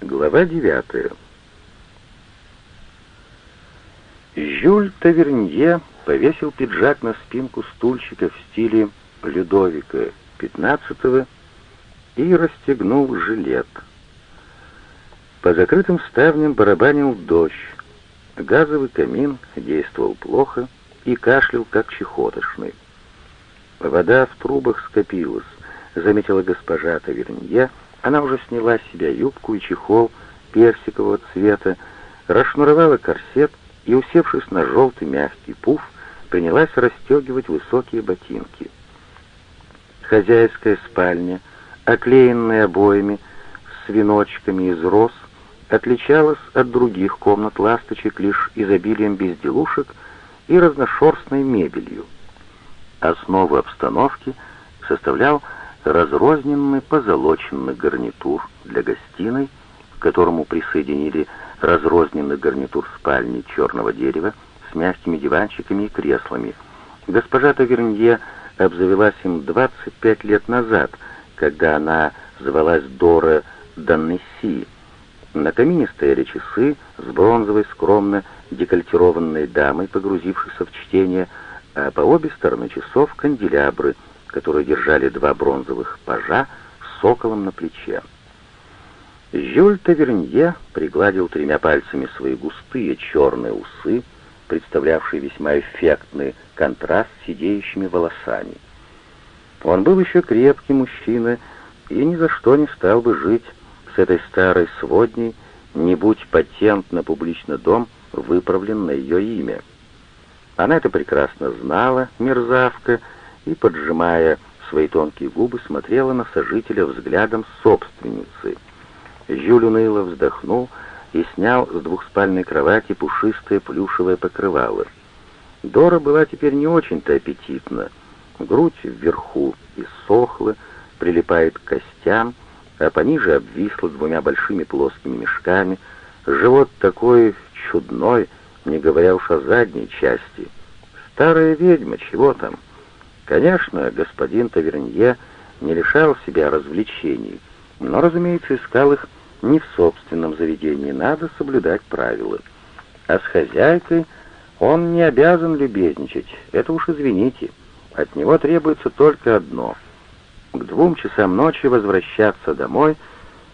Глава девятая. Жюль Тавернье повесил пиджак на спинку стульчика в стиле Людовика XV и расстегнул жилет. По закрытым ставням барабанил дождь. Газовый камин действовал плохо и кашлял, как чехотошный. Вода в трубах скопилась, заметила госпожа Тавернье. Она уже сняла с себя юбку и чехол персикового цвета, расшнуровала корсет и, усевшись на желтый мягкий пуф, принялась расстегивать высокие ботинки. Хозяйская спальня, оклеенная обоями с веночками из роз, отличалась от других комнат ласточек лишь изобилием безделушек и разношерстной мебелью. Основу обстановки составлял разрозненный позолоченный гарнитур для гостиной, к которому присоединили разрозненный гарнитур спальни черного дерева с мягкими диванчиками и креслами. Госпожа Тавернье обзавелась им 25 лет назад, когда она звалась Дора Даннесси. На камине стояли часы с бронзовой скромно декольтированной дамой, погрузившейся в чтение, а по обе стороны часов канделябры, которые держали два бронзовых пажа с соколом на плече. Жюль Тавернье пригладил тремя пальцами свои густые черные усы, представлявшие весьма эффектный контраст с сидеющими волосами. Он был еще крепкий мужчина и ни за что не стал бы жить с этой старой сводней, не будь патент на публичный дом выправлен на ее имя. Она это прекрасно знала, мерзавка, и, поджимая свои тонкие губы, смотрела на сожителя взглядом собственницы. Жюль уныло вздохнул и снял с двухспальной кровати пушистое плюшевое покрывало. Дора была теперь не очень-то аппетитна. Грудь вверху иссохла, прилипает к костям, а пониже обвисла двумя большими плоскими мешками. Живот такой чудной, не говоря уж о задней части. Старая ведьма, чего там? Конечно, господин Тавернье не лишал себя развлечений, но, разумеется, искал их не в собственном заведении, надо соблюдать правила. А с хозяйкой он не обязан любезничать, это уж извините. От него требуется только одно — к двум часам ночи возвращаться домой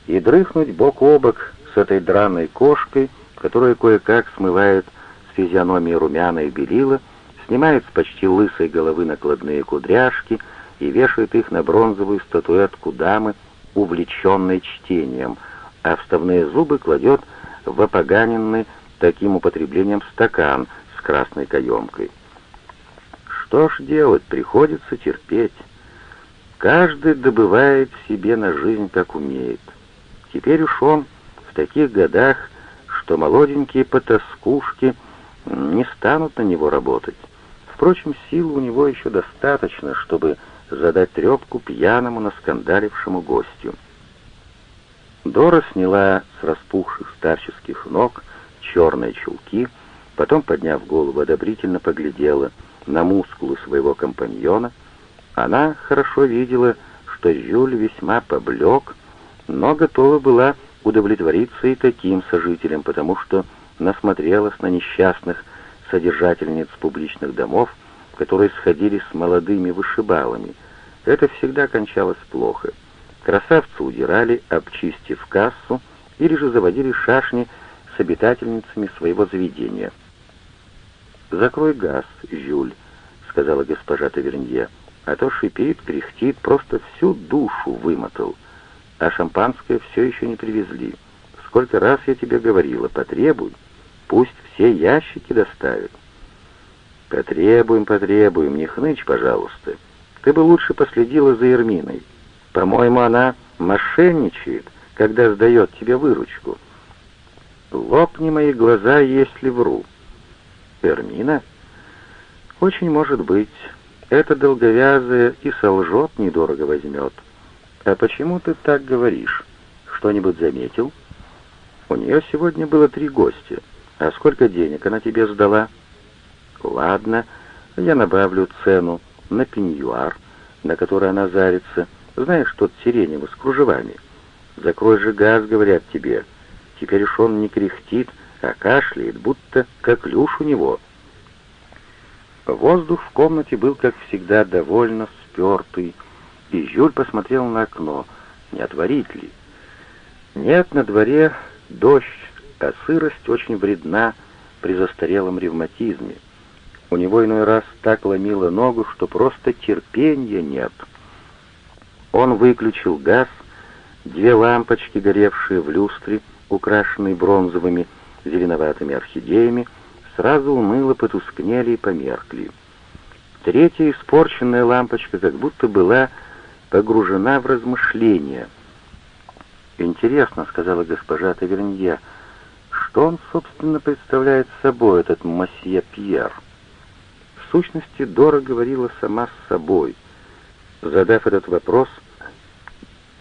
и дрыхнуть бок о бок с этой драной кошкой, которая кое-как смывает с физиономии румяна и белила, снимает с почти лысой головы накладные кудряшки и вешает их на бронзовую статуэтку дамы, увлеченной чтением, а вставные зубы кладет в опоганенный таким употреблением стакан с красной каемкой. Что ж делать, приходится терпеть. Каждый добывает себе на жизнь, как умеет. Теперь уж он в таких годах, что молоденькие потаскушки не станут на него работать. Впрочем, сил у него еще достаточно, чтобы задать трепку пьяному наскандалившему гостю. Дора сняла с распухших старческих ног черные чулки, потом, подняв голову, одобрительно поглядела на мускулы своего компаньона — она хорошо видела, что Жюль весьма поблек, но готова была удовлетвориться и таким сожителем, потому что насмотрелась на несчастных содержательниц публичных домов, которые сходили с молодыми вышибалами. Это всегда кончалось плохо. Красавцы удирали, обчистив кассу, или же заводили шашни с обитательницами своего заведения. «Закрой газ, Жюль», — сказала госпожа Тавернье а то шипит, кряхтит, просто всю душу вымотал. А шампанское все еще не привезли. Сколько раз я тебе говорила, потребуй, пусть все ящики доставят. Потребуем, потребуем, не хнычь, пожалуйста. Ты бы лучше последила за Ерминой. По-моему, она мошенничает, когда сдает тебе выручку. Лопни мои глаза, если вру. Эрмина? Очень может быть. Эта долговязая и солжет, недорого возьмет. А почему ты так говоришь? Что-нибудь заметил? У нее сегодня было три гостя. А сколько денег она тебе сдала? Ладно, я набавлю цену на пеньюар, на который она зарится. Знаешь, тот сиреневый с кружевами. Закрой же газ, говорят тебе. Теперь уж он не кряхтит, а кашляет, будто коклюш у него. Воздух в комнате был, как всегда, довольно спертый, и Жюль посмотрел на окно, не отворить ли. Нет, на дворе дождь, а сырость очень вредна при застарелом ревматизме. У него иной раз так ломило ногу, что просто терпения нет. Он выключил газ, две лампочки, горевшие в люстре, украшенные бронзовыми зеленоватыми орхидеями, сразу уныло потускнели и померкли. Третья испорченная лампочка как будто была погружена в размышления. «Интересно», — сказала госпожа Тавернье, — «что он, собственно, представляет собой, этот масье Пьер?» В сущности, Дора говорила сама с собой. Задав этот вопрос,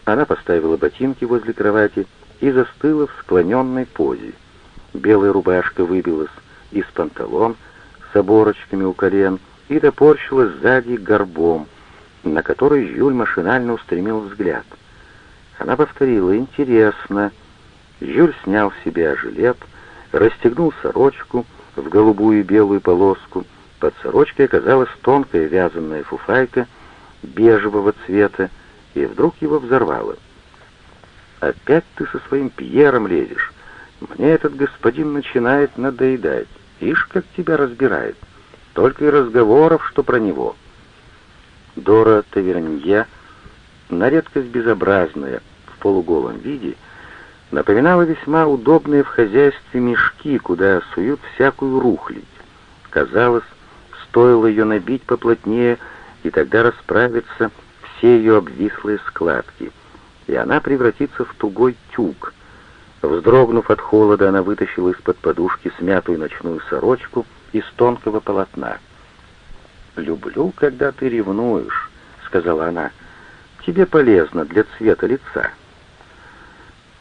она поставила ботинки возле кровати и застыла в склоненной позе. Белая рубашка выбилась из панталон с оборочками у колен и топорщилась сзади горбом, на который Жюль машинально устремил взгляд. Она повторила «Интересно». Жюль снял с себя жилет, расстегнул сорочку в голубую и белую полоску. Под сорочкой оказалась тонкая вязаная фуфайка бежевого цвета, и вдруг его взорвало. «Опять ты со своим Пьером лезешь. Мне этот господин начинает надоедать. Ишь, как тебя разбирает. Только и разговоров, что про него». Дора Тавернье, на редкость безобразная, в полуголом виде, напоминала весьма удобные в хозяйстве мешки, куда суют всякую рухлядь. Казалось, стоило ее набить поплотнее, и тогда расправятся все ее обвислые складки, и она превратится в тугой тюк. Вздрогнув от холода, она вытащила из-под подушки смятую ночную сорочку из тонкого полотна. «Люблю, когда ты ревнуешь», — сказала она. «Тебе полезно для цвета лица».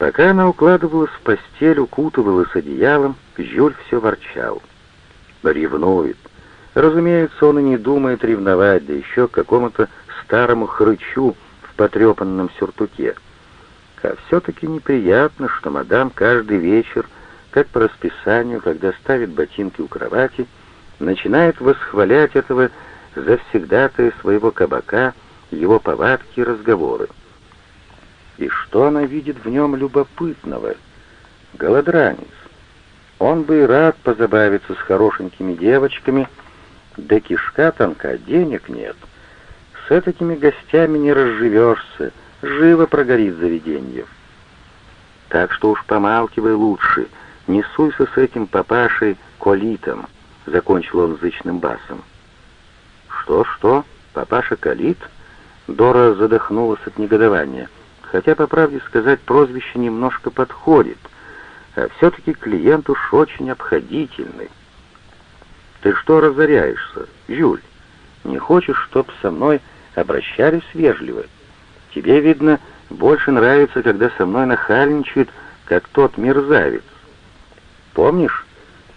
Пока она укладывалась в постель, укутывалась одеялом, Жюль все ворчал. Ревнует. Разумеется, он и не думает ревновать, да еще к какому-то старому хрычу в потрепанном сюртуке. А все-таки неприятно, что мадам каждый вечер, как по расписанию, когда ставит ботинки у кровати, начинает восхвалять этого завсегдатая своего кабака, его повадки и разговоры. И что она видит в нем любопытного? Голодранец. Он бы и рад позабавиться с хорошенькими девочками, да кишка тонка, денег нет. С этими гостями не разживешься, живо прогорит заведение. Так что уж помалкивай лучше, не суйся с этим папашей Колитом, — закончил он зычным басом. «Что-что? Папаша Калит?» Дора задохнулась от негодования. Хотя, по правде сказать, прозвище немножко подходит, а все-таки клиент уж очень обходительный. «Ты что разоряешься, Юль? Не хочешь, чтоб со мной обращались вежливо? Тебе, видно, больше нравится, когда со мной нахальничают, как тот мерзавец. Помнишь,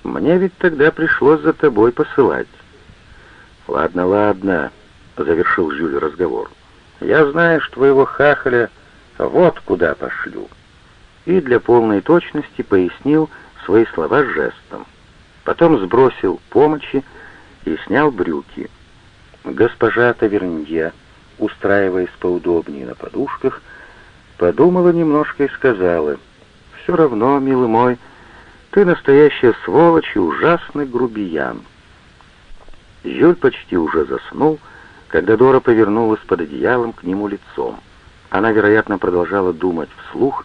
мне ведь тогда пришлось за тобой посылать». «Ладно, ладно», — завершил Жюль разговор. «Я, знаешь, твоего хахаля вот куда пошлю». И для полной точности пояснил свои слова жестом. Потом сбросил помощи и снял брюки. Госпожа Тавернье, устраиваясь поудобнее на подушках, подумала немножко и сказала, «Все равно, милый мой, ты настоящая сволочь и ужасный грубиян». Жюль почти уже заснул, когда Дора повернулась под одеялом к нему лицом. Она, вероятно, продолжала думать вслух,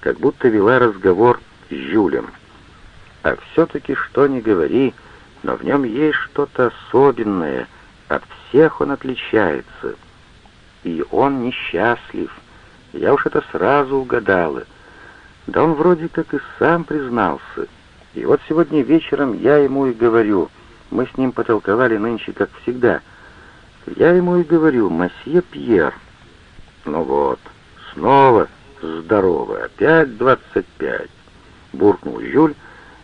как будто вела разговор с Жюлем. А все-таки, что ни говори, но в нем есть что-то особенное, от всех он отличается. И он несчастлив. Я уж это сразу угадала. Да он вроде как и сам признался. И вот сегодня вечером я ему и говорю — мы с ним потолковали нынче, как всегда. Я ему и говорю, «Масье Пьер». Ну вот, снова здорово, опять двадцать пять. Буркнул Жюль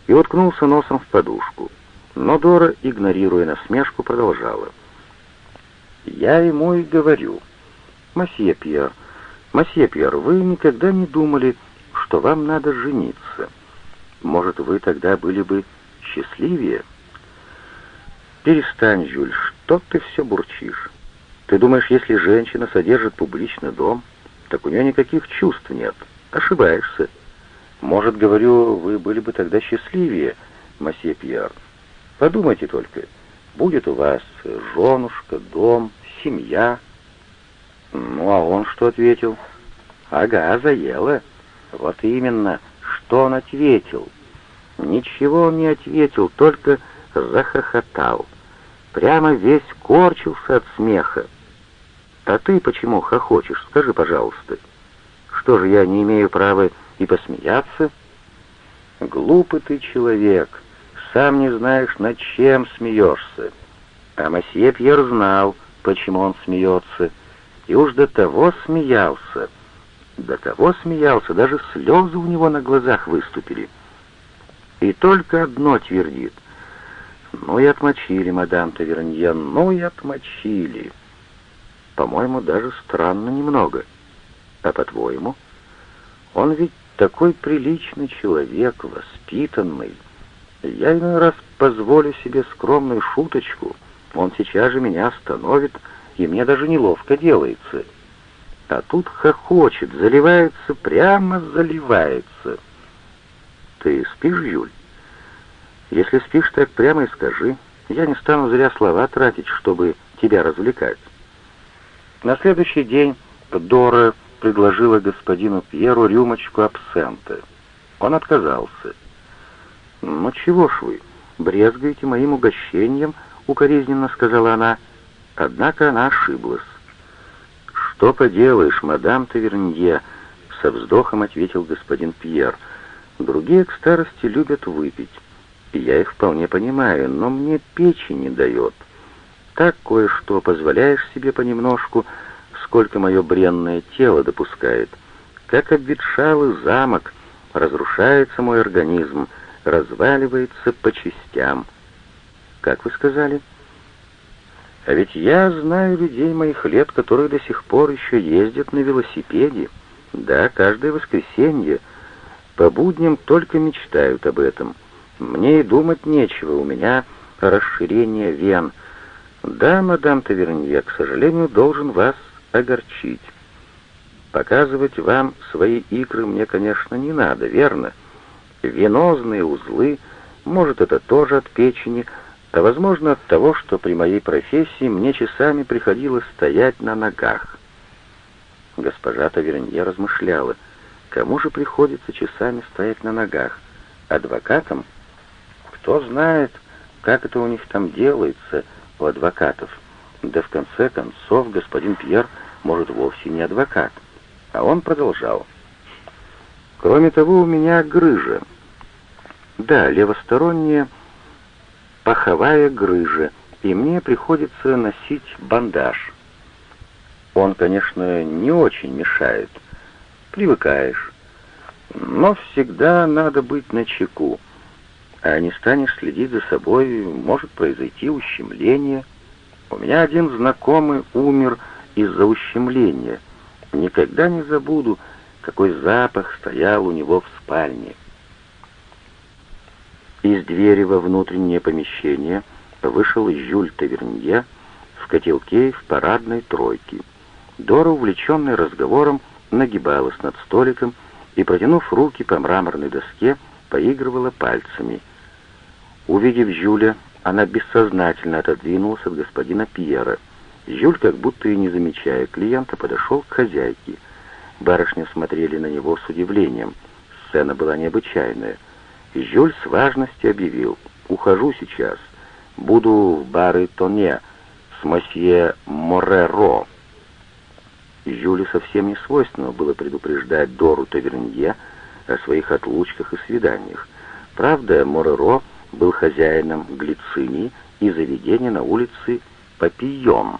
и уткнулся носом в подушку. Но Дора, игнорируя насмешку, продолжала. «Я ему и говорю, «Масье Пьер, Масье Пьер, вы никогда не думали, что вам надо жениться. Может, вы тогда были бы счастливее?» «Перестань, Жюль, что ты все бурчишь? Ты думаешь, если женщина содержит публичный дом, так у нее никаких чувств нет? Ошибаешься. Может, говорю, вы были бы тогда счастливее, масье Пьер. Подумайте только, будет у вас женушка, дом, семья. Ну, а он что ответил? Ага, заела. Вот именно, что он ответил. Ничего он не ответил, только захохотал. Прямо весь корчился от смеха. А ты почему хохочешь, скажи, пожалуйста? Что же, я не имею права и посмеяться? Глупый ты человек, сам не знаешь, над чем смеешься. А масье Пьер знал, почему он смеется, и уж до того смеялся. До того смеялся, даже слезы у него на глазах выступили. И только одно твердит. «Ну и отмочили, мадам Тавернье, ну и отмочили». По-моему, даже странно немного. А по-твоему? Он ведь такой приличный человек, воспитанный. Я иной раз позволю себе скромную шуточку. Он сейчас же меня остановит, и мне даже неловко делается. А тут хохочет, заливается, прямо заливается. Ты спишь, Юль? Если спишь, так прямо и скажи. Я не стану зря слова тратить, чтобы тебя развлекать. На следующий день Дора предложила господину Пьеру рюмочку абсента. Он отказался. «Ну чего ж вы, брезгаете моим угощением?» — укоризненно сказала она. Однако она ошиблась. «Что поделаешь, мадам Тавернье?» — со вздохом ответил господин Пьер. «Другие к старости любят выпить. Я их вполне понимаю, но мне печи не дает. Так кое-что позволяешь себе понемножку, сколько мое бренное тело допускает. Как обветшалый замок, разрушается мой организм, разваливается по частям. Как вы сказали? А ведь я знаю людей моих лет, которые до сих пор еще ездят на велосипеде. Да, каждое воскресенье. По будням только мечтают об этом. Мне и думать нечего, у меня расширение вен — «Да, мадам Тавернье, к сожалению, должен вас огорчить. Показывать вам свои икры мне, конечно, не надо, верно? Венозные узлы, может, это тоже от печени, а, возможно, от того, что при моей профессии мне часами приходилось стоять на ногах». Госпожа Тавернье размышляла, кому же приходится часами стоять на ногах? Адвокатам? Кто знает, как это у них там делается — у адвокатов. Да в конце концов господин Пьер может вовсе не адвокат. А он продолжал. Кроме того, у меня грыжа. Да, левосторонняя паховая грыжа, и мне приходится носить бандаж. Он, конечно, не очень мешает. Привыкаешь. Но всегда надо быть начеку а не станешь следить за собой, может произойти ущемление. У меня один знакомый умер из-за ущемления. Никогда не забуду, какой запах стоял у него в спальне. Из двери во внутреннее помещение вышел Жюль Тавернье в котелке в парадной тройке. Дора, увлеченная разговором, нагибалась над столиком и, протянув руки по мраморной доске, поигрывала пальцами. Увидев Жюля, она бессознательно отодвинулась от господина Пьера. Жюль, как будто и не замечая клиента, подошел к хозяйке. Барышни смотрели на него с удивлением. Сцена была необычайная. Жюль с важностью объявил «Ухожу сейчас. Буду в бары Тоне с мосье Мореро». Жюлю совсем не свойственно было предупреждать Дору Тавернье о своих отлучках и свиданиях. Правда, Мореро был хозяином глицинии и заведения на улице Папийон,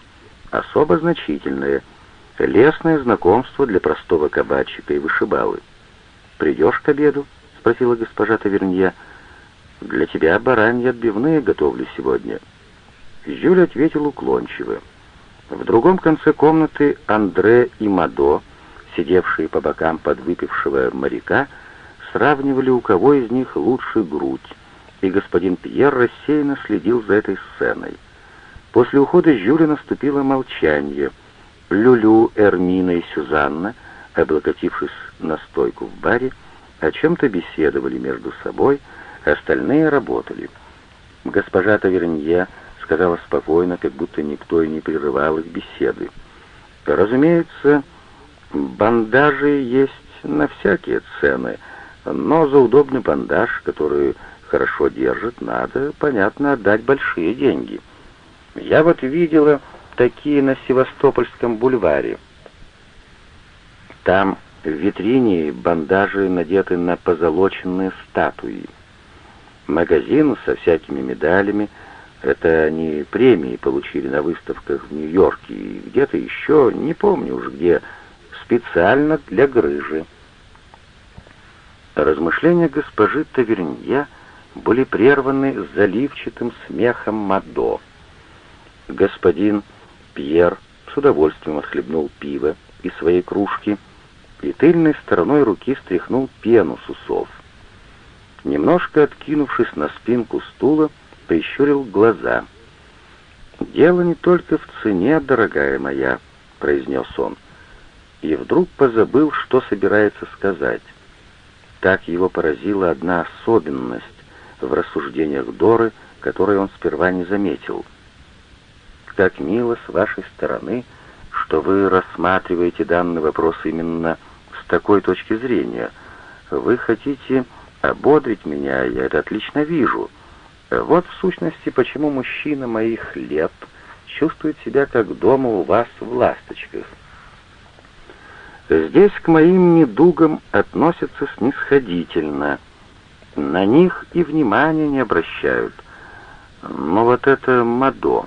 особо значительное, лесное знакомство для простого кабачика и вышибалы. «Придешь к обеду?» — спросила госпожа Тавернье. «Для тебя бараньи отбивные готовлю сегодня». Жюль ответил уклончиво. В другом конце комнаты Андре и Мадо сидевшие по бокам подвыпившего моряка, сравнивали, у кого из них лучше грудь, и господин Пьер рассеянно следил за этой сценой. После ухода Жюля наступило молчание. Люлю, Эрмина и Сюзанна, облокотившись на стойку в баре, о чем-то беседовали между собой, остальные работали. Госпожа Тавернье сказала спокойно, как будто никто и не прерывал их беседы. Разумеется, бандажи есть на всякие цены, но за удобный бандаж, который хорошо держит, надо, понятно, отдать большие деньги. Я вот видела такие на Севастопольском бульваре. Там в витрине бандажи надеты на позолоченные статуи. Магазин со всякими медалями, это они премии получили на выставках в Нью-Йорке и где-то еще, не помню уж где, специально для грыжи. Размышления госпожи Тавернье были прерваны заливчатым смехом Мадо. Господин Пьер с удовольствием отхлебнул пиво из своей кружки и тыльной стороной руки стряхнул пену с усов. Немножко откинувшись на спинку стула, прищурил глаза. «Дело не только в цене, дорогая моя», — произнес он, и вдруг позабыл, что собирается сказать. Так его поразила одна особенность в рассуждениях Доры, которую он сперва не заметил. «Как мило с вашей стороны, что вы рассматриваете данный вопрос именно с такой точки зрения. Вы хотите ободрить меня, я это отлично вижу. Вот в сущности, почему мужчина моих лет чувствует себя как дома у вас в «Ласточках». Здесь к моим недугам относятся снисходительно. На них и внимания не обращают. Но вот это Мадо.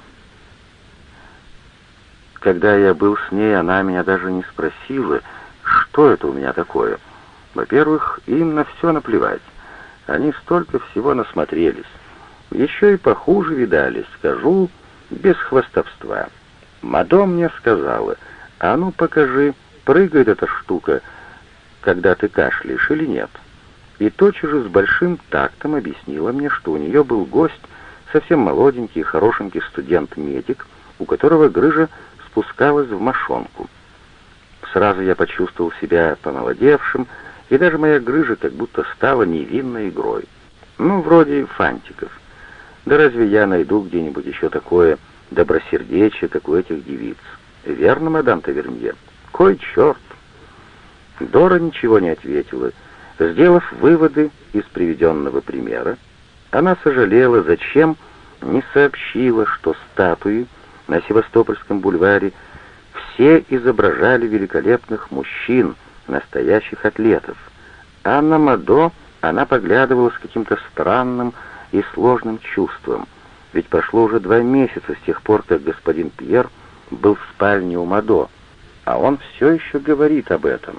Когда я был с ней, она меня даже не спросила, что это у меня такое. Во-первых, им на все наплевать. Они столько всего насмотрелись. Еще и похуже видали, скажу, без хвастовства. Мадо мне сказала, а ну покажи, прыгает эта штука, когда ты кашляешь или нет. И тотчас же с большим тактом объяснила мне, что у нее был гость, совсем молоденький, хорошенький студент-медик, у которого грыжа спускалась в мошонку. Сразу я почувствовал себя помолодевшим, и даже моя грыжа как будто стала невинной игрой. Ну, вроде фантиков. Да разве я найду где-нибудь еще такое добросердечие, как у этих девиц? Верно, мадам Тавернье? Кой черт! Дора ничего не ответила. Сделав выводы из приведенного примера, она сожалела, зачем не сообщила, что статуи на Севастопольском бульваре все изображали великолепных мужчин, настоящих атлетов. А на Мадо она поглядывала с каким-то странным и сложным чувством, ведь прошло уже два месяца с тех пор, как господин Пьер был в спальне у Мадо, а он все еще говорит об этом.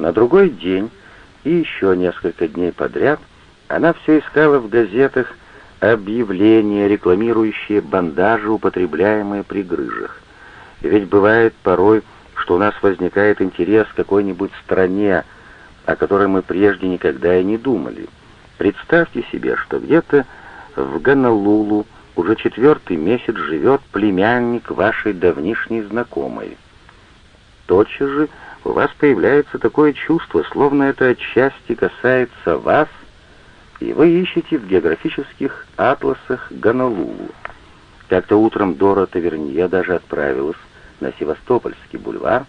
На другой день и еще несколько дней подряд она все искала в газетах объявления, рекламирующие бандажи, употребляемые при грыжах. Ведь бывает порой, что у нас возникает интерес к какой-нибудь стране, о которой мы прежде никогда и не думали. Представьте себе, что где-то в Ганалулу уже четвертый месяц живет племянник вашей давнишней знакомой. Тотчас же у вас появляется такое чувство, словно это отчасти касается вас, и вы ищете в географических атласах Ганалулу. Как-то утром Дора Тавернье даже отправилась на Севастопольский бульвар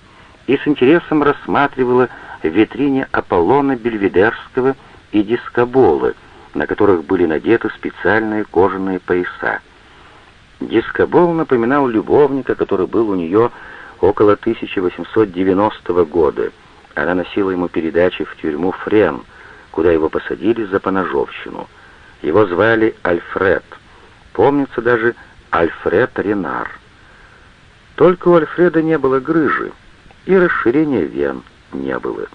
и с интересом рассматривала в витрине Аполлона Бельведерского и дискоболы, на которых были надеты специальные кожаные пояса. Дискобол напоминал любовника, который был у нее около 1890 года. Она носила ему передачи в тюрьму Френ, куда его посадили за поножовщину. Его звали Альфред. Помнится даже Альфред Ренар. Только у Альфреда не было грыжи, и расширения вен не было.